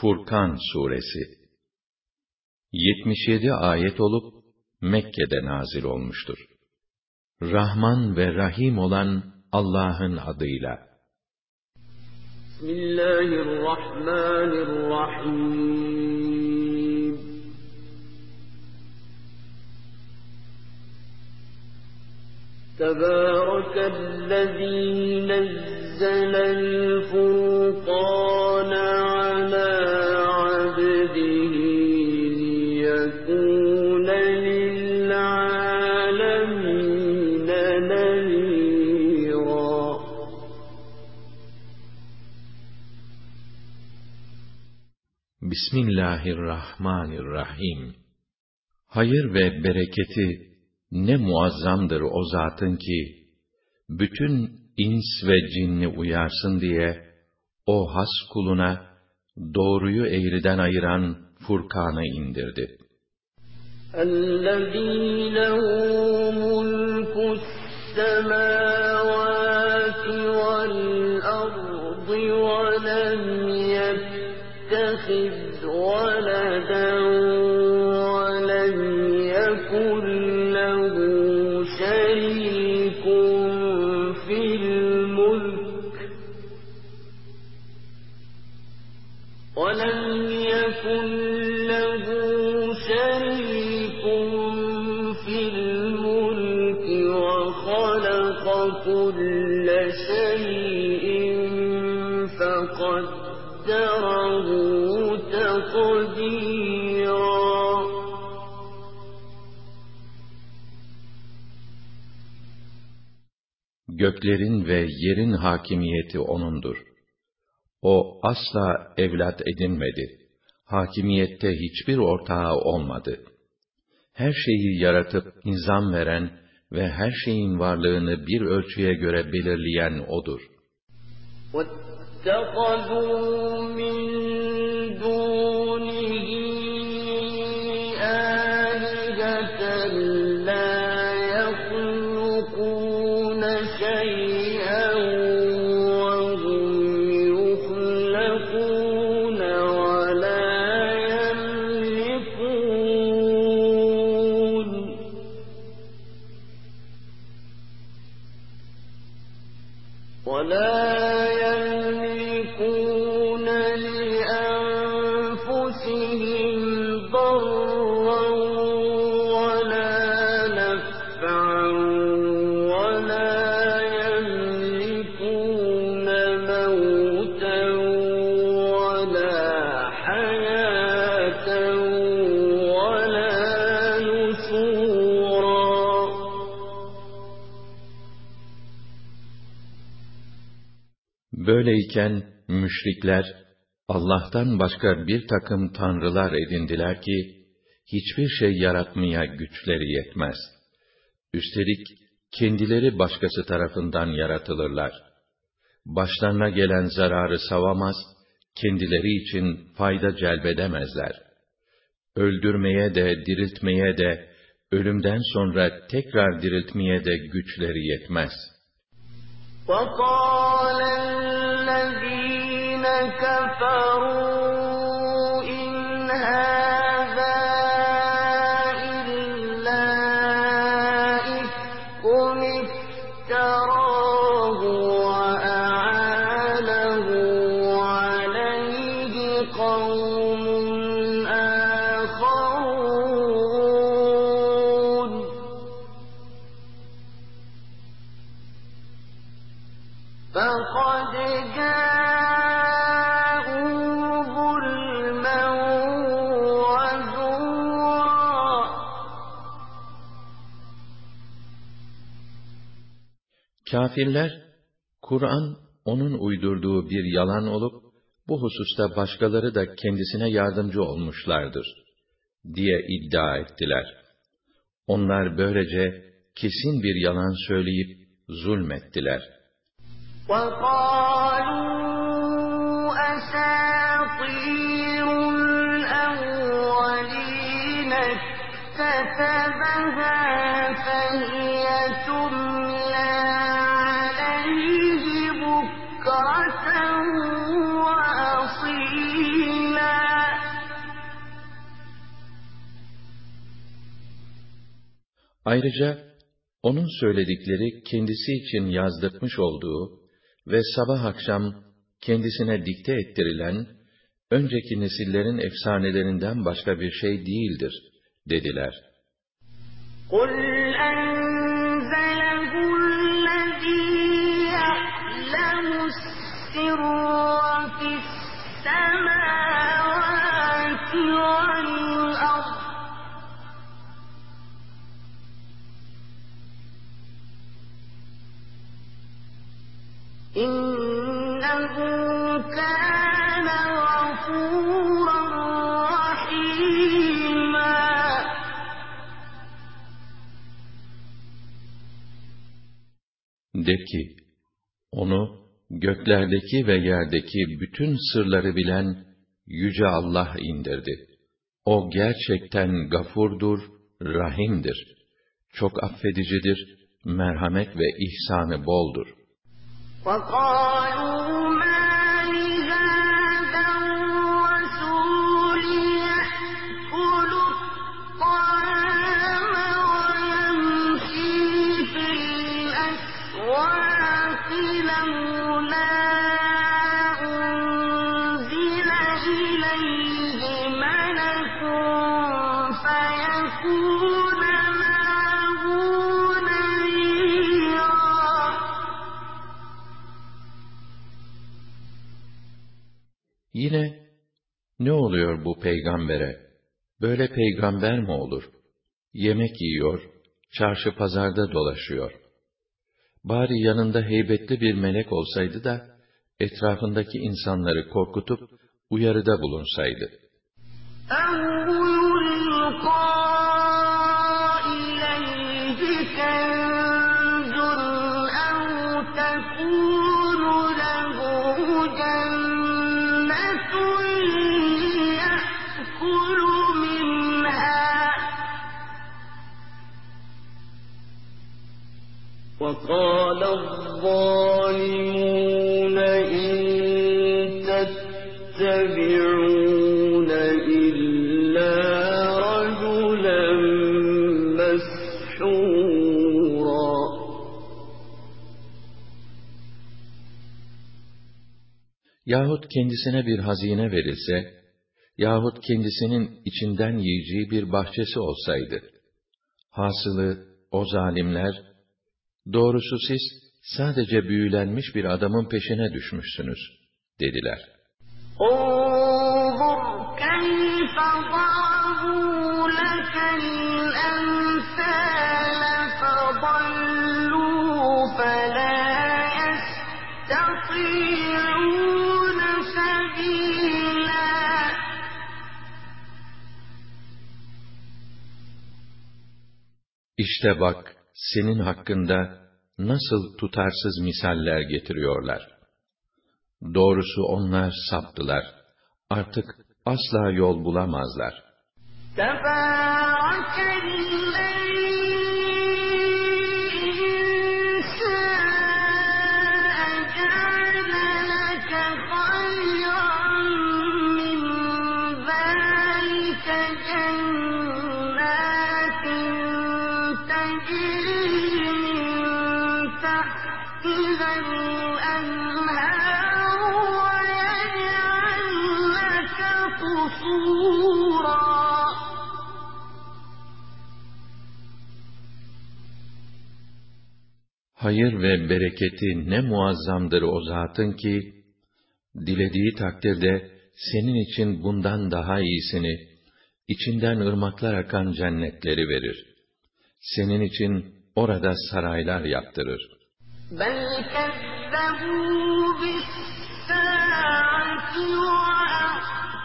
Furkan Suresi 77 ayet olup Mekke'de nazil olmuştur. Rahman ve Rahim olan Allah'ın adıyla. Bismillahirrahmanirrahim. Tebârekellezî nezzelel furqâne Bismillahirrahmanirrahim. Hayır ve bereketi ne muazzamdır o zatın ki, bütün ins ve cinni uyarsın diye, o has kuluna, doğruyu eğriden ayıran Furkan'ı indirdi. الذي له ملك السماوات فقدره تقديرا Göklerin ve yerin hakimiyeti O'nundur. O asla evlat edinmedi. Hakimiyette hiçbir ortağı olmadı. Her şeyi yaratıp nizam veren ve her şeyin varlığını bir ölçüye göre belirleyen O'dur. اتخذوا من Böyleyken müşrikler Allah'tan başka bir takım tanrılar edindiler ki hiçbir şey yaratmaya güçleri yetmez. Üstelik kendileri başkası tarafından yaratılırlar. Başlarına gelen zararı savamaz, kendileri için fayda celbedemezler. Öldürmeye de, diriltmeye de, ölümden sonra tekrar diriltmeye de güçleri yetmez.'' وقال الذين كفروا Kafirler, Kur'an, onun uydurduğu bir yalan olup, bu hususta başkaları da kendisine yardımcı olmuşlardır, diye iddia ettiler. Onlar böylece kesin bir yalan söyleyip zulmettiler. وقالوا أساطير الأولين اكتتبها Ayrıca onun söyledikleri kendisi için yazdırmış olduğu ve sabah akşam kendisine dikte ettirilen önceki nesillerin efsanelerinden başka bir şey değildir dediler. قُلْ أَنزَلَهُ الَّذِي يَعْلَمُ السِّرَّ فِي السَّمَاوَاتِ إِنَّهُ كَانَ غَفُورًا رَّحِيمًا De ki, onu göklerdeki ve yerdeki bütün sırları bilen Yüce Allah indirdi. O gerçekten gafurdur, rahimdir. Çok affedicidir, merhamet ve ihsanı boldur. وَقَالُوا Yine, ne oluyor bu peygambere? Böyle peygamber mi olur? Yemek yiyor, çarşı pazarda dolaşıyor. Bari yanında heybetli bir melek olsaydı da, etrafındaki insanları korkutup, uyarıda bulunsaydı. وَقَالَ الظَّالِمُونَ إِن تَتَّبِعُونَ إِلَّا رَجُلًا مَّسْحُورًا Yahut kendisine bir hazine verilse, yahut kendisinin içinden yiyeceği bir bahçesi olsaydı. Hasılı, o zalimler, Doğrusu siz sadece büyülenmiş bir adamın peşine düşmüşsünüz, dediler. İşte bak, senin hakkında nasıl tutarsız misaller getiriyorlar. Doğrusu onlar saptılar. Artık asla yol bulamazlar. Tebârakellezi Hayır ve bereketi ne muazzamdır o zatın ki, dilediği takdirde senin için bundan daha iyisini, içinden ırmaklar akan cennetleri verir. Senin için orada saraylar yaptırır. بَلْ كَذَّبُوا بِالسَّاعَةِ وَأَعْتَدْنَا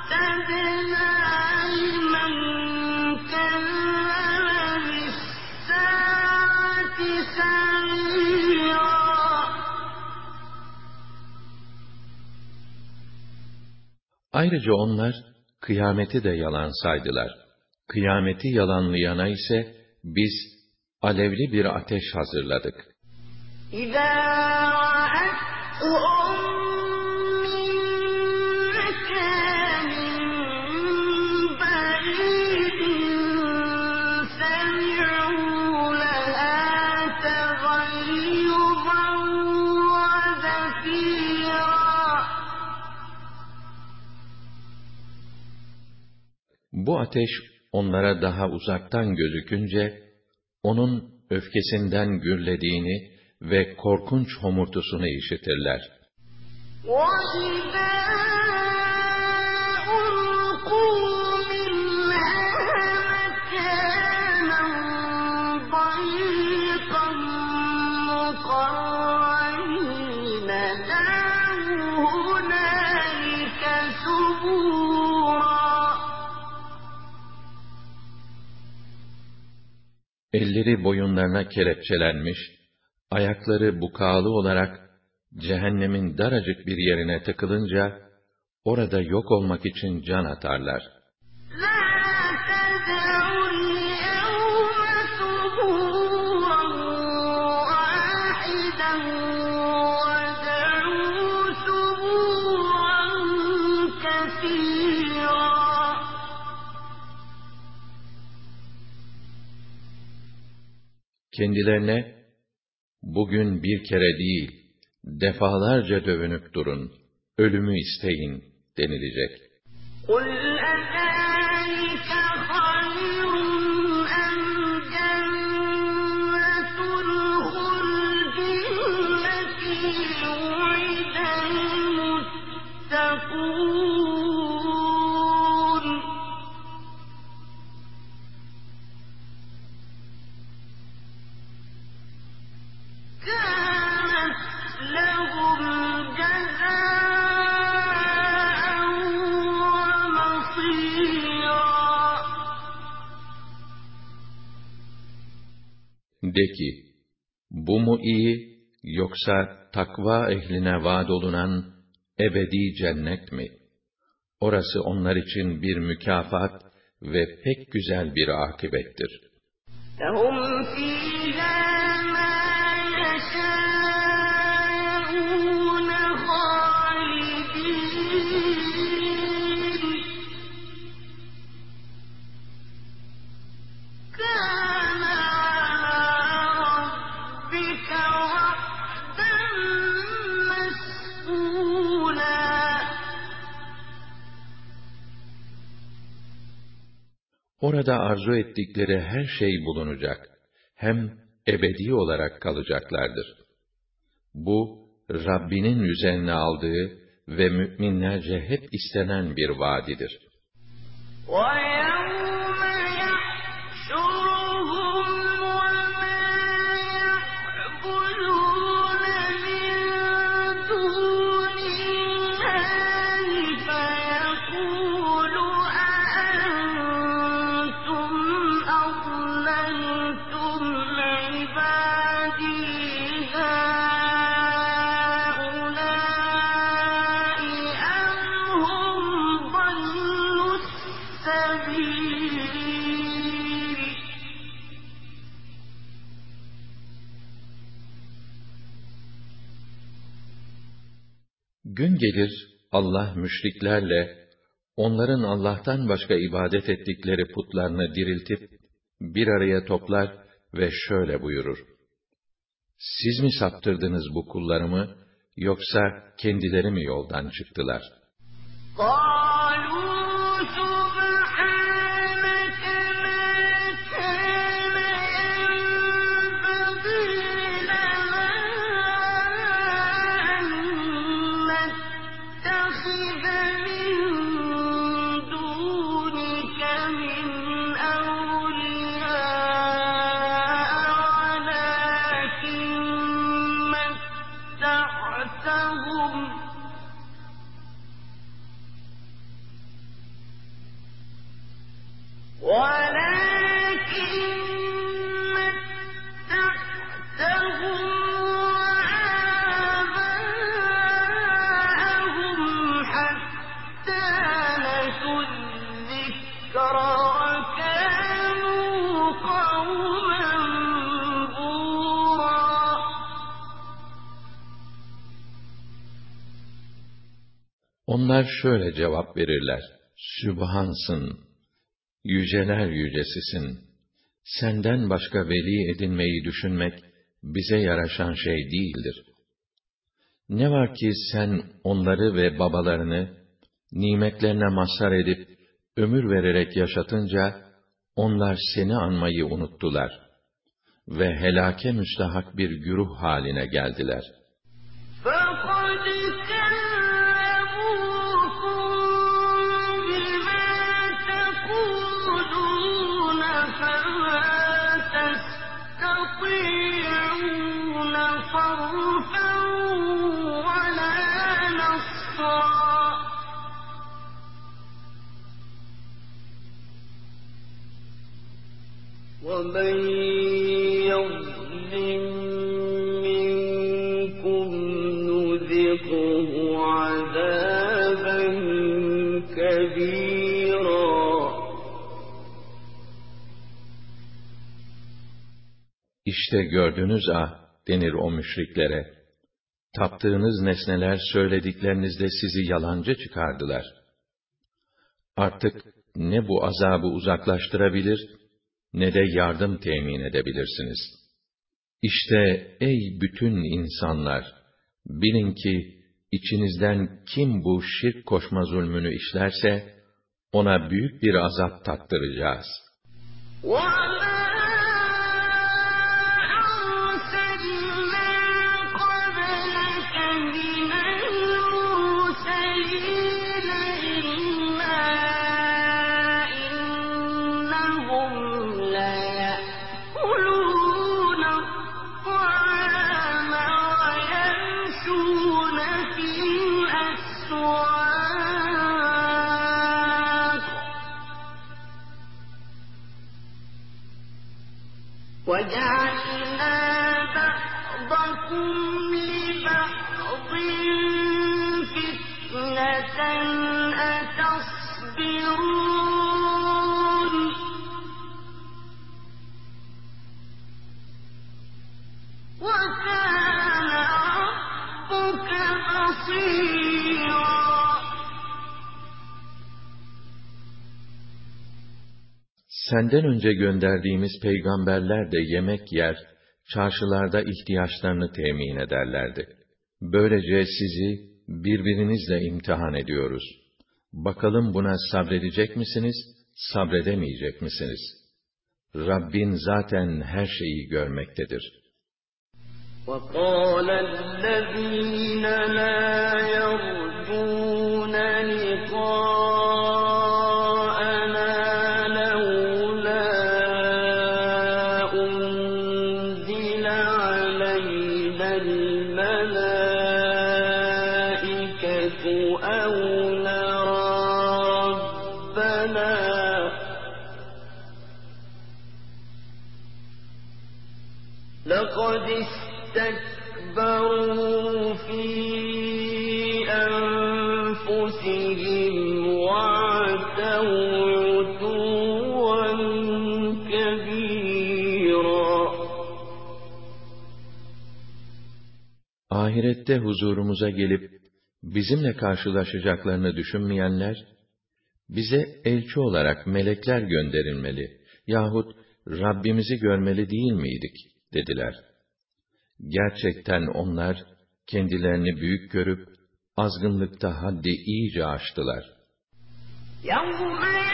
Ayrıca onlar kıyameti de yalan saydılar. Kıyameti yalanlayana ise biz alevli bir ateş hazırladık. İzâ Bu ateş onlara daha uzaktan gözükünce, onun öfkesinden gürlediğini ve korkunç homurtusunu işitirler. وَإِذَا Elleri boyunlarına kelepçelenmiş, ayakları bukalı olarak cehennemin daracık bir yerine tıkılınca, orada yok olmak için can atarlar. Kendilerine, bugün bir kere değil, defalarca dövünüp durun, ölümü isteyin denilecek. قُلْ De ki, bu mu iyi, yoksa takva ehline vaad olunan ebedi cennet mi? Orası onlar için bir mükafat ve pek güzel bir akıbettir. لهم فيها Orada arzu ettikleri her şey bulunacak. Hem ebedi olarak kalacaklardır. Bu, Rabbinin üzerine aldığı ve müminlerce hep istenen bir vaadidir. وَيَوْمَ Gün gelir, Allah müşriklerle, onların Allah'tan başka ibadet ettikleri putlarını diriltip, bir araya toplar ve şöyle buyurur. Siz mi saptırdınız bu kullarımı, yoksa kendileri mi yoldan çıktılar? قَالُوا Onlar şöyle cevap verirler. Sübhansın, yüceler yücesisin. Senden başka veli edinmeyi düşünmek bize yaraşan şey değildir. Ne var ki sen onları ve babalarını nimetlerine mazhar edip ömür vererek yaşatınca, onlar seni anmayı unuttular ve helake müstahak bir güruh haline geldiler. فَقَدْ تَسْتَطِيعُونَ صَرْفًا وَلَا نَصْرًا. وَمَن İşte gördünüz ah, denir o müşriklere. Taptığınız nesneler söylediklerinizde sizi yalancı çıkardılar. Artık ne bu azabı uzaklaştırabilir, ne de yardım temin edebilirsiniz. İşte ey bütün insanlar! Bilin ki, içinizden kim bu şirk koşma zulmünü işlerse, ona büyük bir azap tattıracağız. وَمَا Senden önce gönderdiğimiz peygamberler de yemek yer, çarşılarda ihtiyaçlarını temin ederlerdi. Böylece sizi birbirinizle imtihan ediyoruz. Bakalım buna sabredecek misiniz, sabredemeyecek misiniz? Rabbin zaten her şeyi görmektedir. وقال الذين لا يرجون Ahirette huzurumuza gelip bizimle karşılaşacaklarını düşünmeyenler, bize elçi olarak melekler gönderilmeli yahut Rabbimizi görmeli değil miydik, dediler. Gerçekten onlar, kendilerini büyük görüp, azgınlıkta haddi iyice aştılar. يوم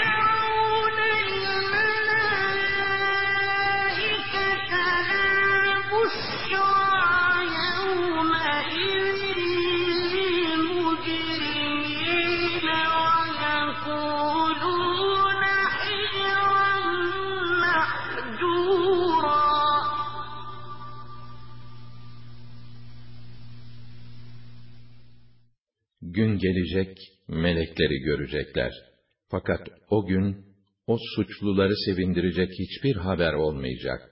gelecek, melekleri görecekler. Fakat o gün, o suçluları sevindirecek hiçbir haber olmayacak.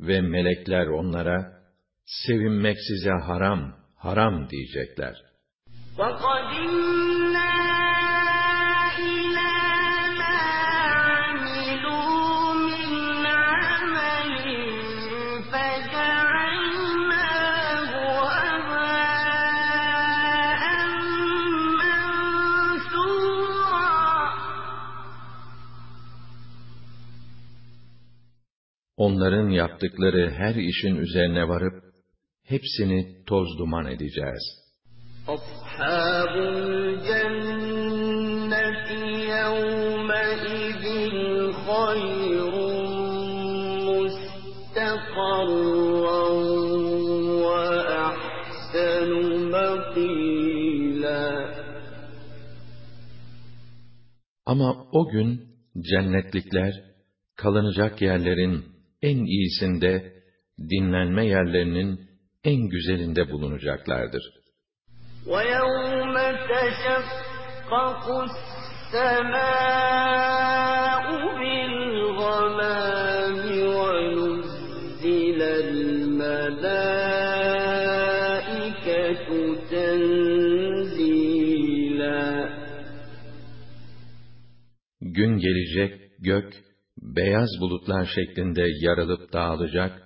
Ve melekler onlara, sevinmek size haram, haram diyecekler. وَقَدِمْنَا onların yaptıkları her işin üzerine varıp, hepsini toz duman edeceğiz. Ama o gün cennetlikler, kalınacak yerlerin en iyisinde, dinlenme yerlerinin en güzelinde bulunacaklardır. وَيَوْمَ تَشَقَّقُ السَّمَاءُ بِالْغَمَامِ وَنُزِّلَ الْمَلَائِكَةُ تَنزِيلًا Gün gelecek, gök, beyaz bulutlar şeklinde yarılıp dağılacak,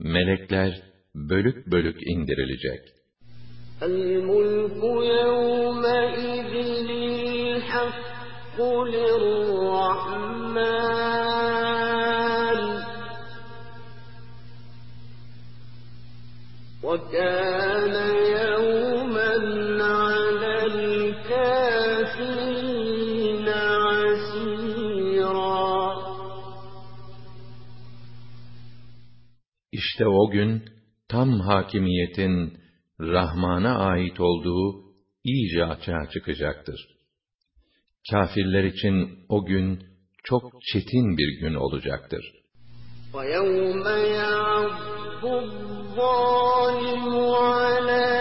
melekler bölük bölük indirilecek. الْمُلْكُ يَوْمَئِذٍ الْحَقُّ لِلرَّحْمَنِ وَكَانَ İşte o gün tam hakimiyetin Rahman'a ait olduğu iyice açığa çıkacaktır. Kafirler için o gün çok çetin bir gün olacaktır. وَيَوْمَ يَعَضُّ الظَّالِمُ عَلَى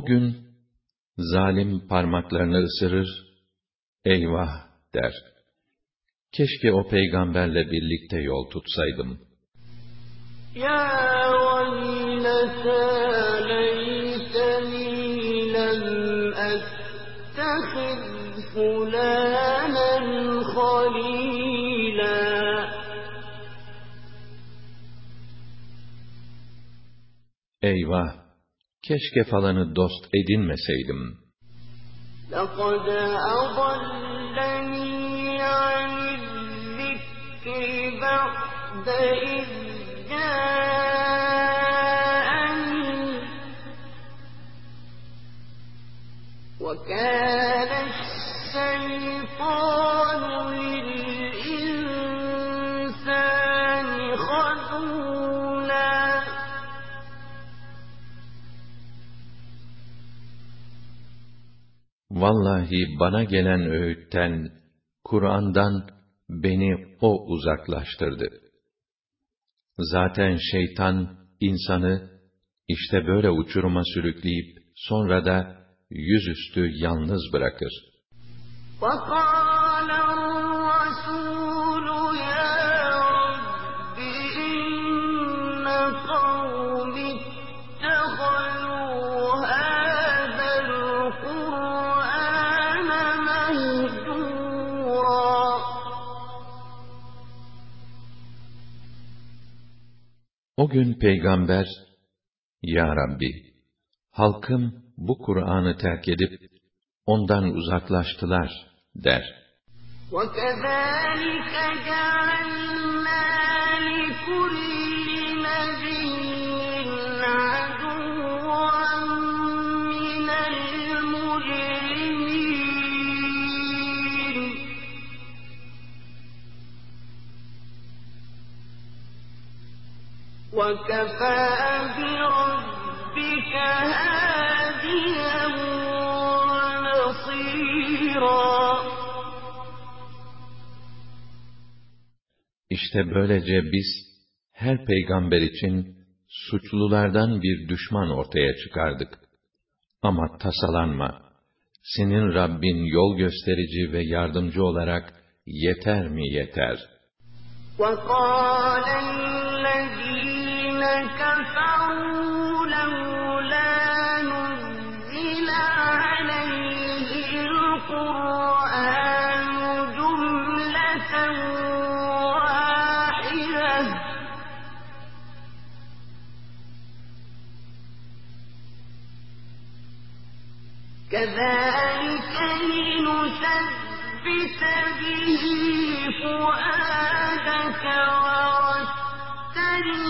O gün zalim parmaklarını ısırır, eyvah der. Keşke o peygamberle birlikte yol tutsaydım. Ya. Eyvah! Keşke falanı dost edinmeseydim. لَقَدْ أَضَلَّنِي عَنِ الذِّكْرِ بَعْدَ إِذْ جَاءَنِي وَكَانَ Vallahi bana gelen öğütten, Kur'an'dan beni o uzaklaştırdı. Zaten şeytan insanı işte böyle uçuruma sürükleyip sonra da yüzüstü yalnız bırakır. وَقَالَ O gün peygamber, Ya Rabbi, halkım bu Kur'an'ı terk edip ondan uzaklaştılar der. وَكَذَٰلِكَ جَعَلْنَا لِكُلِّ İşte böylece biz her peygamber için suçlulardan bir düşman ortaya çıkardık. Ama tasalanma. Senin Rabbin yol gösterici ve yardımcı olarak yeter mi yeter? وَقَالَ كَذَٰلِكَ لِنُثَبِّتَ بِهِ فُؤَادَكَ تَرْتِيلًا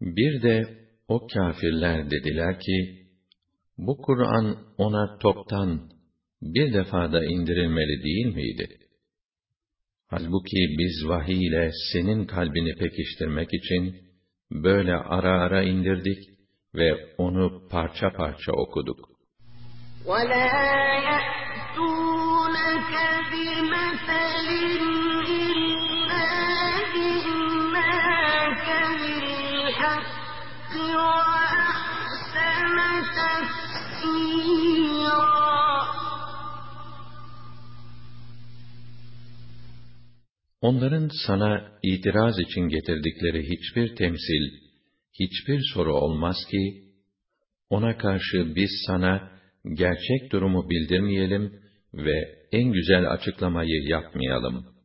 Bir de O kâfirler dediler ki, bu Kur'an ona toptan bir defada indirilmeli değil miydi? Halbuki biz vahiy ile senin kalbini pekiştirmek için böyle ara ara indirdik ve onu parça parça okuduk. وَلَا يَأْتُونَكَ بِمَثَلٍ Onların sana itiraz için getirdikleri hiçbir temsil, hiçbir soru olmaz ki, ona karşı biz sana gerçek durumu bildirmeyelim ve en güzel açıklamayı yapmayalım.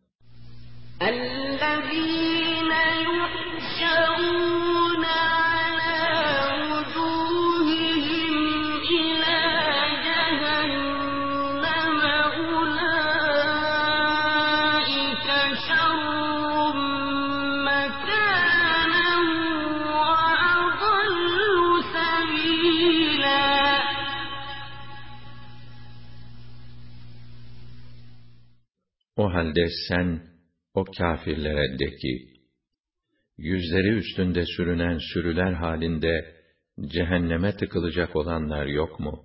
O halde sen o kâfirlere de ki, yüzleri üstünde sürünen sürüler halinde cehenneme tıkılacak olanlar yok mu?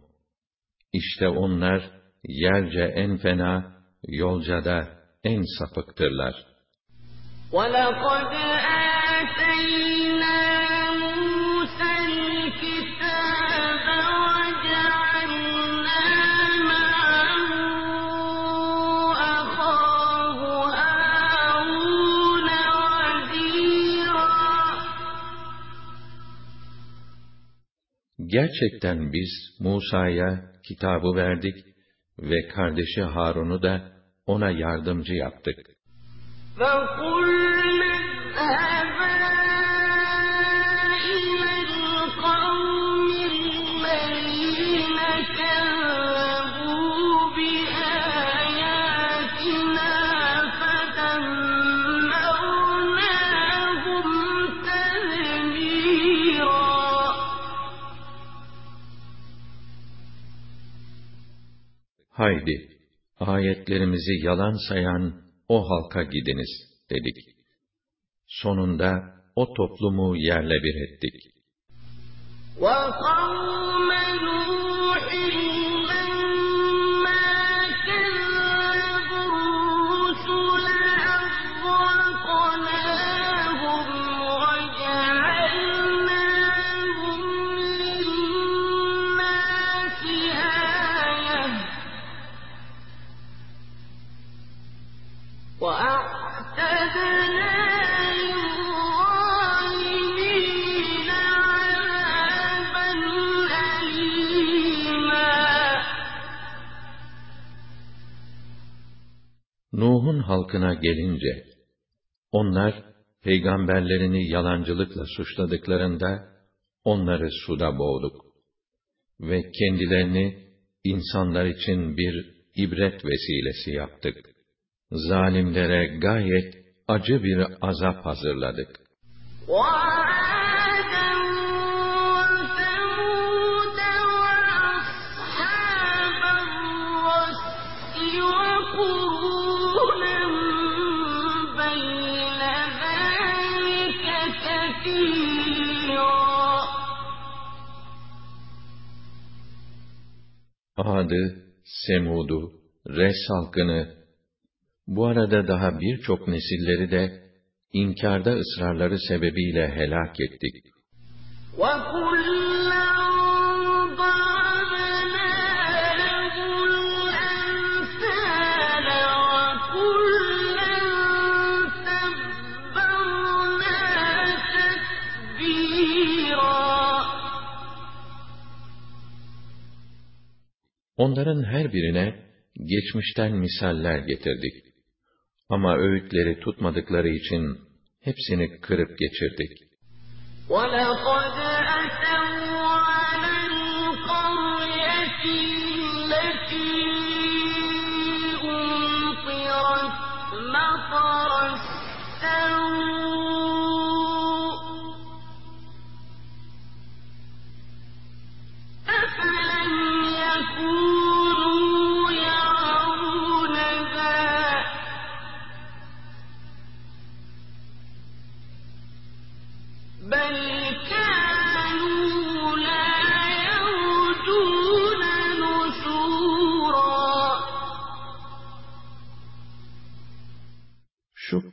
İşte onlar yerce en fena, yolca da en sapıktırlar. وَلَقَدْ آتَيْنَا Gerçekten biz Musa'ya kitabı verdik ve kardeşi Harun'u da ona yardımcı yaptık. فَقُلْنَا Haydi, ayetlerimizi yalan sayan o halka gidiniz, dedik. Sonunda o toplumu yerle bir ettik. وَقَوْمَ halkına gelince, onlar peygamberlerini yalancılıkla suçladıklarında onları suda boğduk ve kendilerini insanlar için bir ibret vesilesi yaptık. Zalimlere gayet acı bir azap hazırladık. Wow! Ad'ı, Semud'u, Res halkını, bu arada daha birçok nesilleri de inkarda ısrarları sebebiyle helak ettik. وَكُلًّا Onların her birine geçmişten misaller getirdik. Ama öğütleri tutmadıkları için hepsini kırıp geçirdik. وَلَقَدْ أَتَوْا عَلَى الْقَرْيَةِ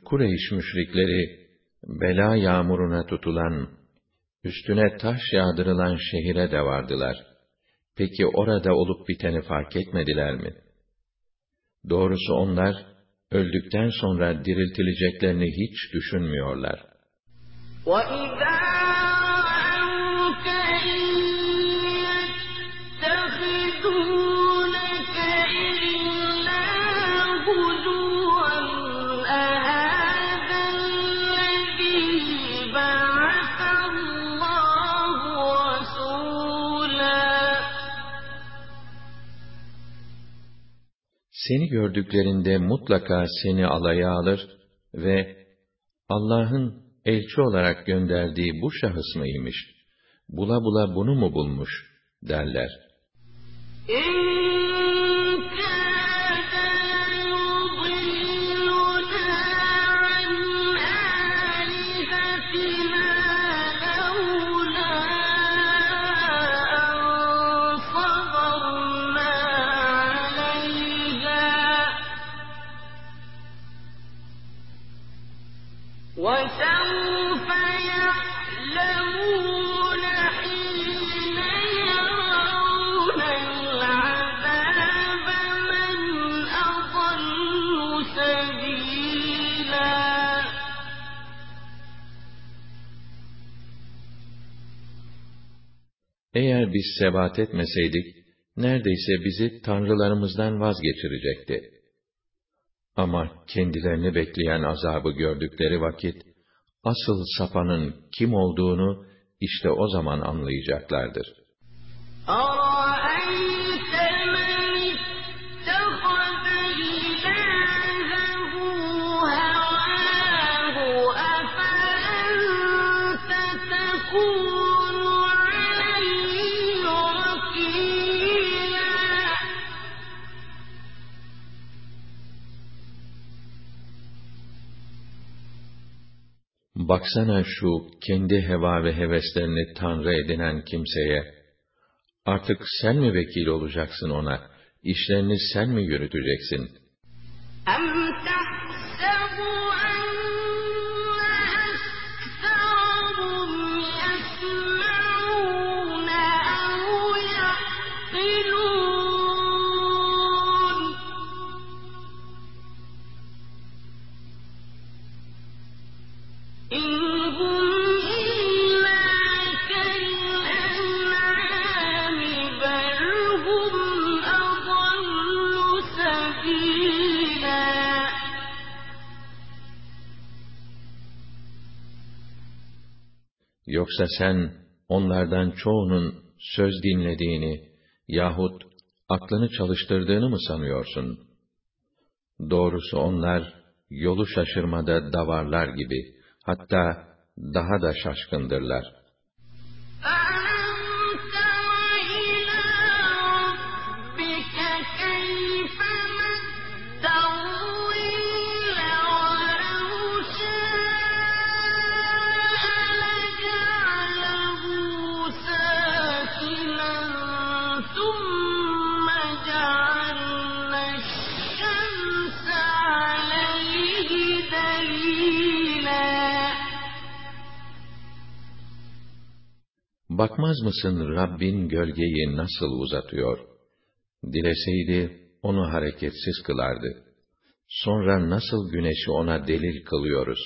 Kureyş müşrikleri, bela yağmuruna tutulan, üstüne taş yağdırılan şehire de vardılar. Peki orada olup biteni fark etmediler mi? Doğrusu onlar, öldükten sonra diriltileceklerini hiç düşünmüyorlar. وَإِذَا Seni gördüklerinde mutlaka seni alaya alır ve Allah'ın elçi olarak gönderdiği bu şahıs mıymış? Bula bula bunu mu bulmuş? derler. biz sebat etmeseydik, neredeyse bizi tanrılarımızdan vazgeçirecekti. Ama kendilerini bekleyen azabı gördükleri vakit, asıl sapanın kim olduğunu işte o zaman anlayacaklardır. Allah! Baksana şu kendi heva ve heveslerini tanrı edinen kimseye, artık sen mi vekil olacaksın ona, işlerini sen mi yürüteceksin? Yoksa sen onlardan çoğunun söz dinlediğini yahut aklını çalıştırdığını mı sanıyorsun? Doğrusu onlar yolu şaşırmada davarlar gibi, hatta daha da şaşkındırlar. Bakmaz mısın Rabbin gölgeyi nasıl uzatıyor? Dileseydi onu hareketsiz kılardı. Sonra nasıl güneşi ona delil kılıyoruz?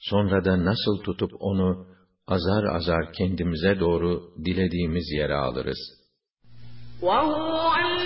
Sonra da nasıl tutup onu azar azar kendimize doğru dilediğimiz yere alırız. وَهُوَ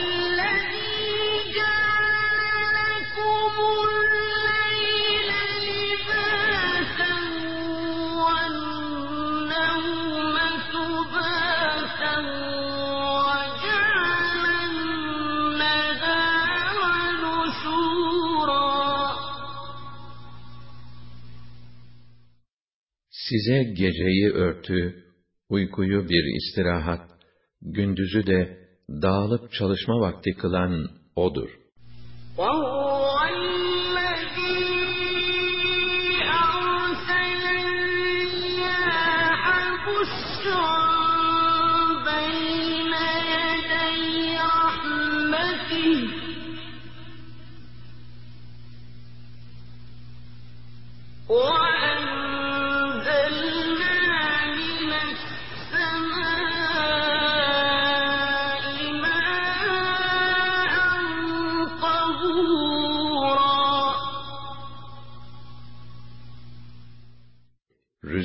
Size geceyi örtü, uykuyu bir istirahat, gündüzü de dağılıp çalışma vakti kılan O'dur. What?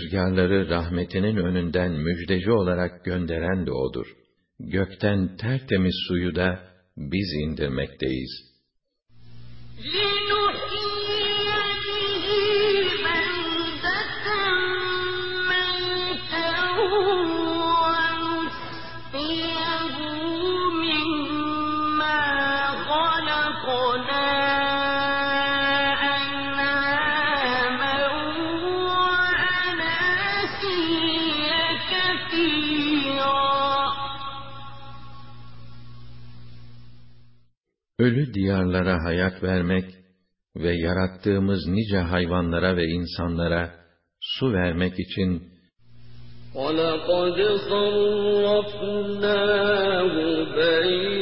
Rüzgarları rahmetinin önünden müjdeci olarak gönderen de O'dur. Gökten tertemiz suyu da biz indirmekteyiz. diyarlara hayat vermek ve yarattığımız nice hayvanlara ve insanlara su vermek için وَلَقَدْ صَرَّفْنَاهُ بَيْنَهُمْ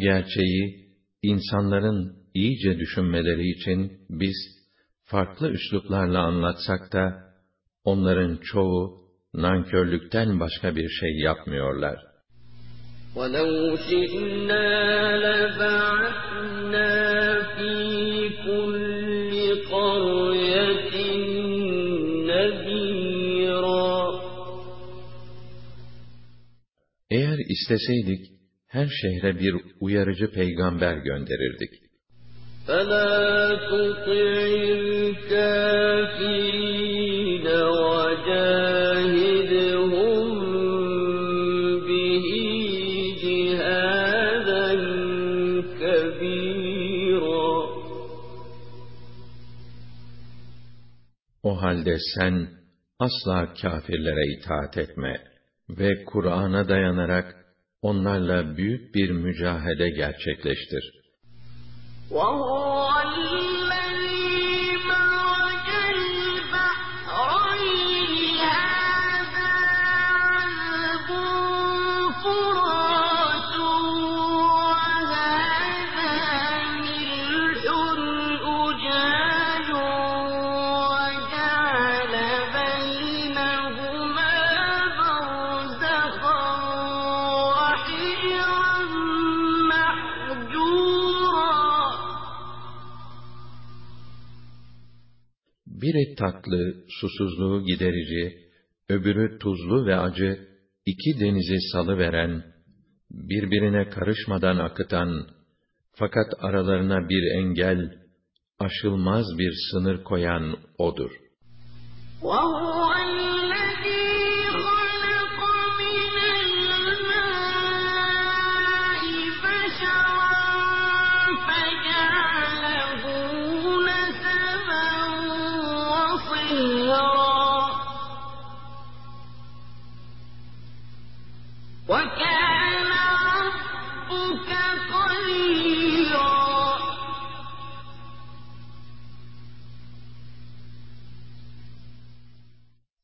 gerçeği insanların iyice düşünmeleri için biz farklı üsluplarla anlatsak da onların çoğu nankörlükten başka bir şey yapmıyorlar. وَلَوْ شِئْنَا لَبَعَثْنَا فِي كُلِّ قَرْيَةٍ نَذِيرًا Eğer isteseydik her şehre bir uyarıcı peygamber gönderirdik. فَلَا تُطِعِ الْكَافِرِينَ وَجَاهِدْهُم بِهِ جِهَادًا كَبِيرًا O halde sen asla kâfirlere itaat etme ve Kur'an'a dayanarak onlarla büyük bir mücahede gerçekleştir. وهو Biri tatlı, susuzluğu giderici, öbürü tuzlu ve acı, iki denizi salıveren, birbirine karışmadan akıtan, fakat aralarına bir engel, aşılmaz bir sınır koyan O'dur. وهو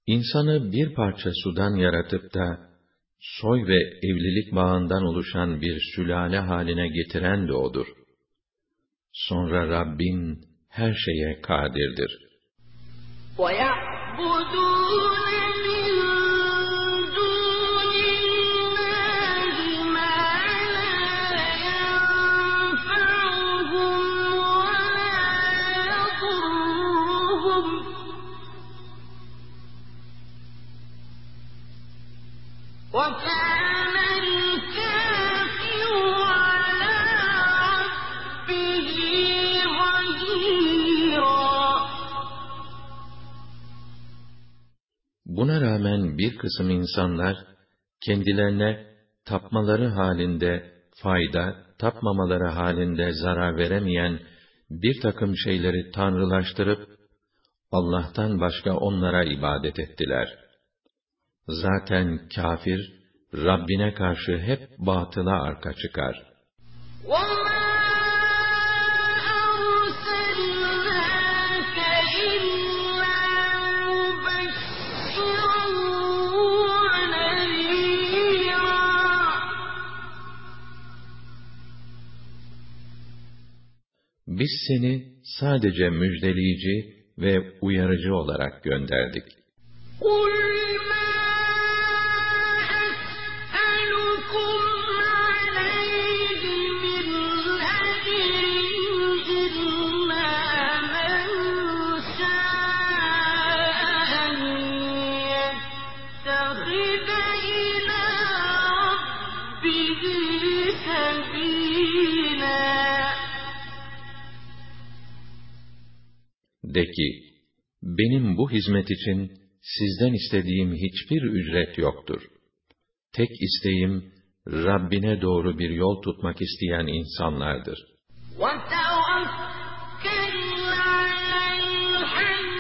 İnsanı bir parça sudan yaratıp da, soy ve evlilik bağından oluşan bir sülale haline getiren de O'dur. Sonra Rabbin her şeye kadirdir. ويعبدون Buna rağmen bir kısım insanlar, kendilerine tapmaları halinde fayda, tapmamaları halinde zarar veremeyen bir takım şeyleri tanrılaştırıp, Allah'tan başka onlara ibadet ettiler. Zaten kafir, Rabbine karşı hep batıla arka çıkar. وَمَا أَرْسَلْنَاكَ إِلَّا مُبَشِّرًا وَنَذِيرًا Biz seni sadece müjdeleyici ve uyarıcı olarak gönderdik. قُلْ benim bu hizmet için sizden istediğim hiçbir ücret yoktur. Tek isteğim, Rabbine doğru bir yol tutmak isteyen insanlardır. وَتَوَكَّلْ عَلَى الْحَيِّ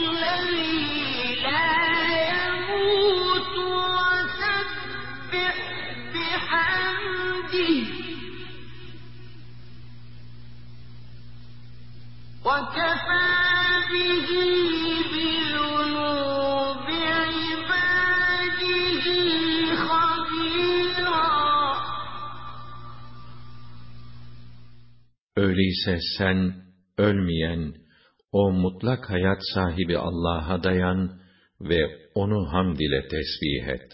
الَّذِي لَا يَمُوتُ وَسَبِّحْ بِحَمْدِهِ ۚ وَكَفَىٰ Öyleyse sen ölmeyen, o mutlak hayat sahibi Allah'a dayan ve onu hamd ile tesbih et.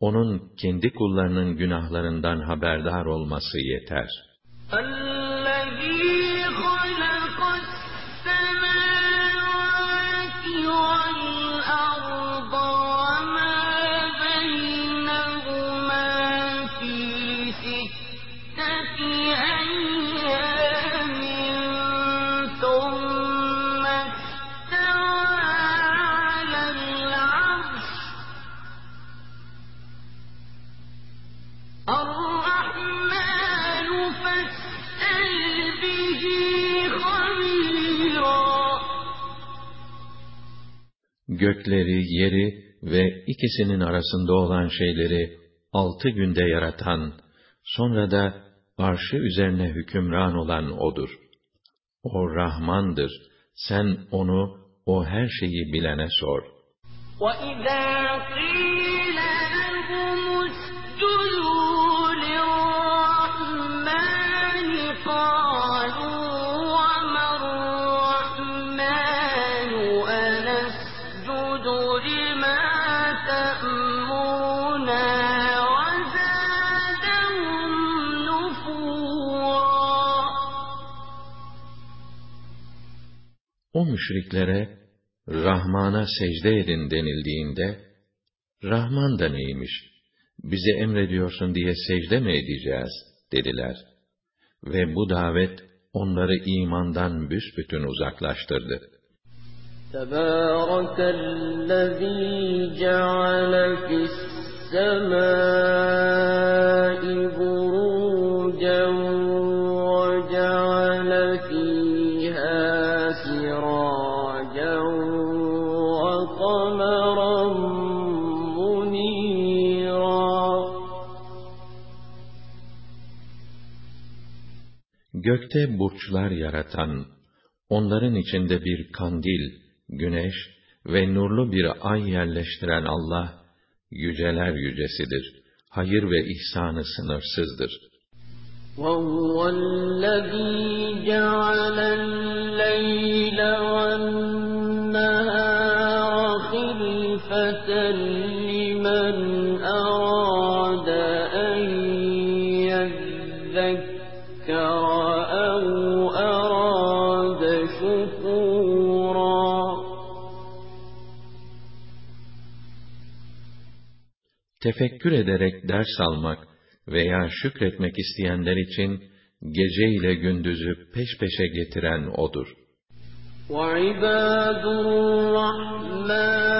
Onun kendi kullarının günahlarından haberdar olması yeter. Allah Gökleri, yeri ve ikisinin arasında olan şeyleri altı günde yaratan, sonra da arşı üzerine hükümran olan O'dur. O Rahmandır. Sen onu, o her şeyi bilene sor. وَإِذَا قِيلَ müşriklere, Rahman'a secde edin denildiğinde, Rahman da neymiş, bize emrediyorsun diye secde mi edeceğiz, dediler. Ve bu davet, onları imandan büsbütün uzaklaştırdı. Tebârakellezî ceale fissema Gökte burçlar yaratan, onların içinde bir kandil, güneş ve nurlu bir ay yerleştiren Allah, yüceler yücesidir. Hayır ve ihsanı sınırsızdır. وهو الذي جعل الليل والنهار Tefekkür ederek ders almak veya şükretmek isteyenler için gece ile gündüzü peş peşe getiren O'dur. وعباد الرحمن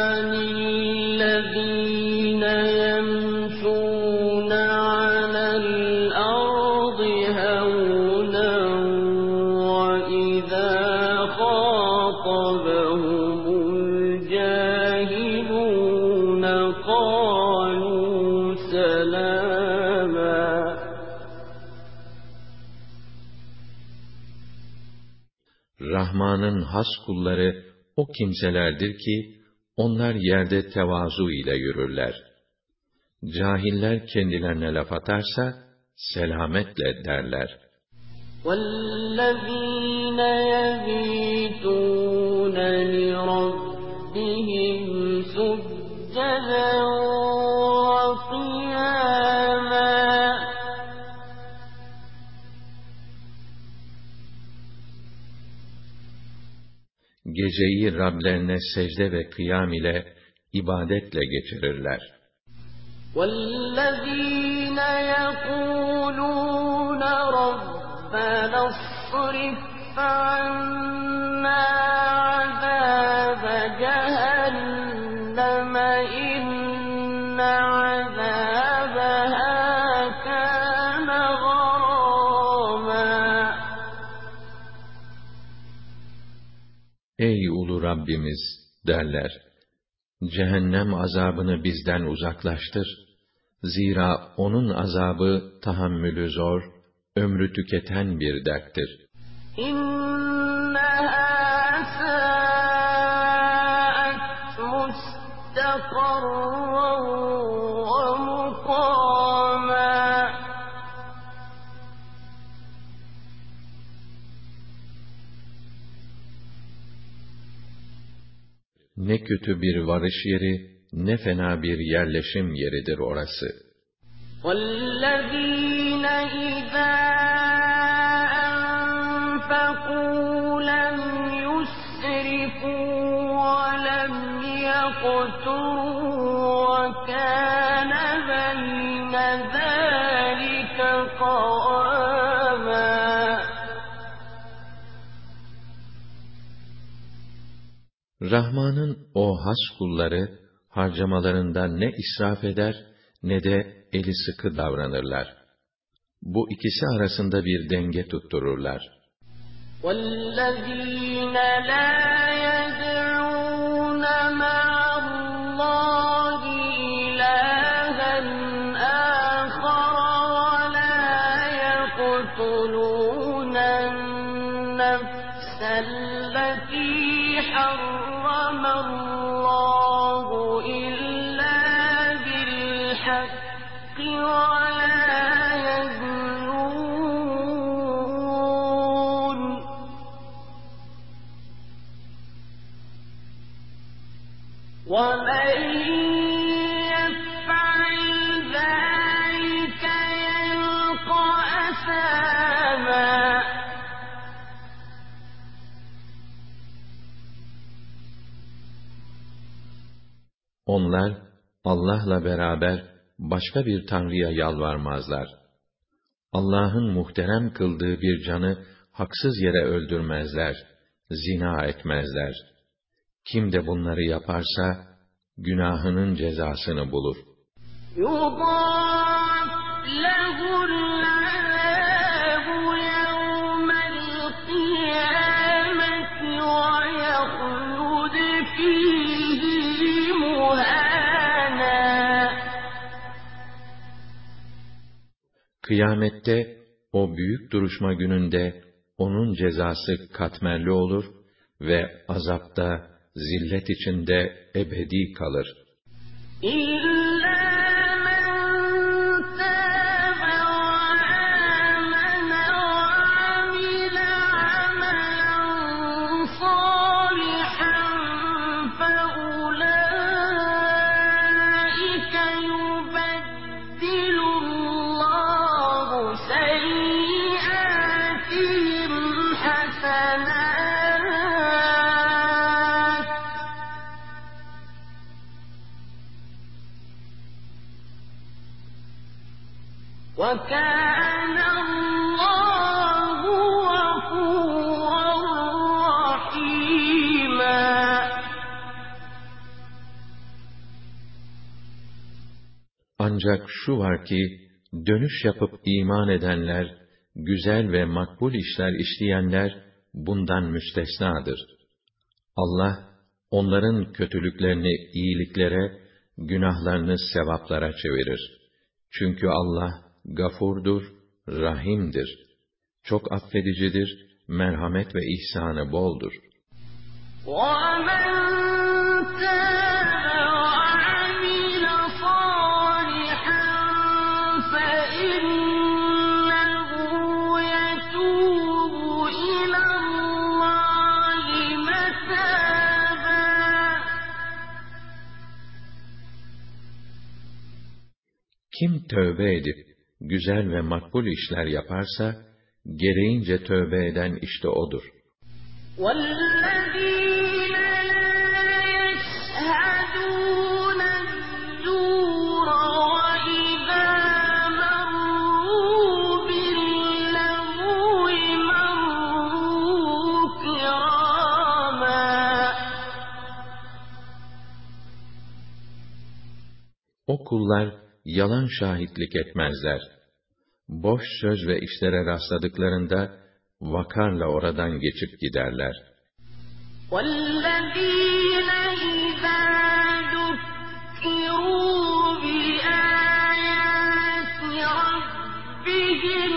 Rahman'ın has kulları o kimselerdir ki, onlar yerde tevazu ile yürürler. Cahiller kendilerine laf atarsa, selametle derler. وَالَّذ۪ينَ يَب۪يتُونَ Geceyi Rablerine secde ve kıyam ile, ibadetle geçirirler. وَالَّذ۪ينَ يَقُولُونَ رَبَّنَا اصْرِفْ عَنَّا Rabbimiz derler. Cehennem azabını bizden uzaklaştır. Zira onun azabı tahammülü zor, ömrü tüketen bir derttir. İnneha Ne kötü bir varış yeri, ne fena bir yerleşim yeridir orası. وَالَّذ۪ينَ إِذَا أَنفَقُوا لَمْ يُسْرِفُوا وَلَمْ يَقْتُرُوا Rahman'ın o has kulları, harcamalarında ne israf eder, ne de eli sıkı davranırlar. Bu ikisi arasında bir denge tuttururlar. وَالَّذ۪ينَ لَا Allah'la beraber başka bir tanrıya yalvarmazlar. Allah'ın muhterem kıldığı bir canı haksız yere öldürmezler, zina etmezler. Kim de bunları yaparsa, günahının cezasını bulur. يُضَاعَفْ لَهُ Kıyamette, o büyük duruşma gününde, onun cezası katmerli olur ve azapta, zillet içinde ebedi kalır. İlla Ancak şu var ki, dönüş yapıp iman edenler, güzel ve makbul işler işleyenler, bundan müstesnadır. Allah, onların kötülüklerini iyiliklere, günahlarını sevaplara çevirir. Çünkü Allah, gafurdur, rahimdir. Çok affedicidir merhamet ve ihsanı boldur. وَمَن تَابَ وَعَمِلَ صَالِحًا فَإِنَّهُ يَتُوبُ إِلَى اللَّهِ مَتَابًا Kim tövbe edip güzel ve makbul işler yaparsa gereğince tövbe eden işte odur. وَالَّذِينَ لَا يَشْهَدُونَ الزُّورَ وَإِذَا مَرُّوا بِاللَّغْوِ مَرُّوا كِرَامًا O kullar yalan şahitlik etmezler. Boş söz ve işlere rastladıklarında vakarla oradan geçip giderler. وَالَّذِينَ إِذَا ذُكِّرُوا بِآيَاتِ رَبِّهِمْ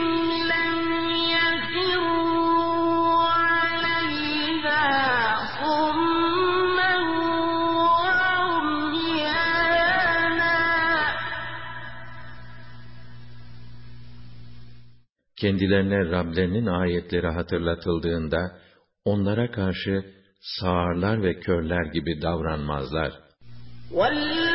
Kendilerine Rablerinin ayetleri hatırlatıldığında onlara karşı sağırlar ve körler gibi davranmazlar. وَالَّذِينَ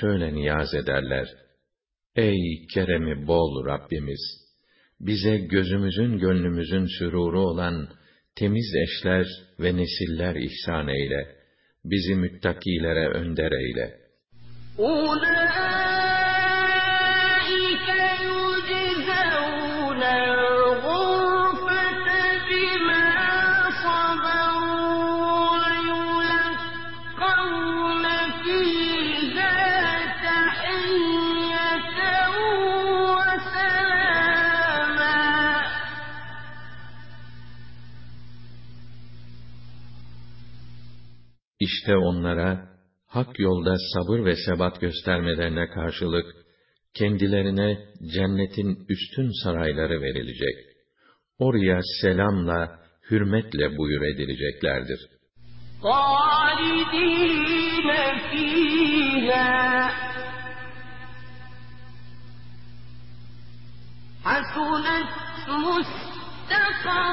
şöyle niyaz ederler. Ey keremi bol Rabbimiz! Bize gözümüzün gönlümüzün süruru olan temiz eşler ve nesiller ihsan eyle. Bizi müttakilere önder eyle. Ulan! İşte onlara hak yolda sabır ve sebat göstermelerine karşılık kendilerine cennetin üstün sarayları verilecek. Oraya selamla, hürmetle buyur edileceklerdir. خالدين فيها حسنت مستقرا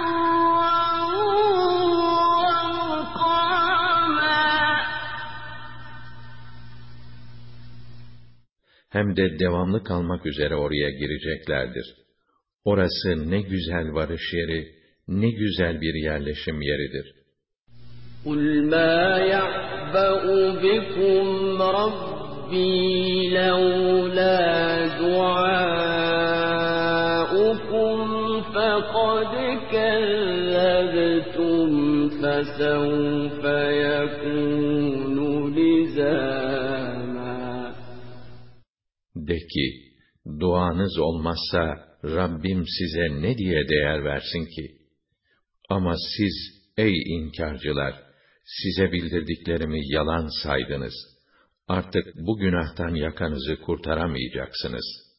Hem de devamlı kalmak üzere oraya gireceklerdir. Orası ne güzel varış yeri, ne güzel bir yerleşim yeridir. قُلْ مَا يَعْبَأُ بِكُمْ رَبِّي لَوْلَا دُعَاؤُكُمْ فَقَدْ كَذَّبْتُمْ فَسَوْفَ يَكُونُ De ki, duanız olmazsa Rabbim size ne diye değer versin ki? Ama siz ey inkarcılar, size bildirdiklerimi yalan saydınız. Artık bu günahtan yakanızı kurtaramayacaksınız.''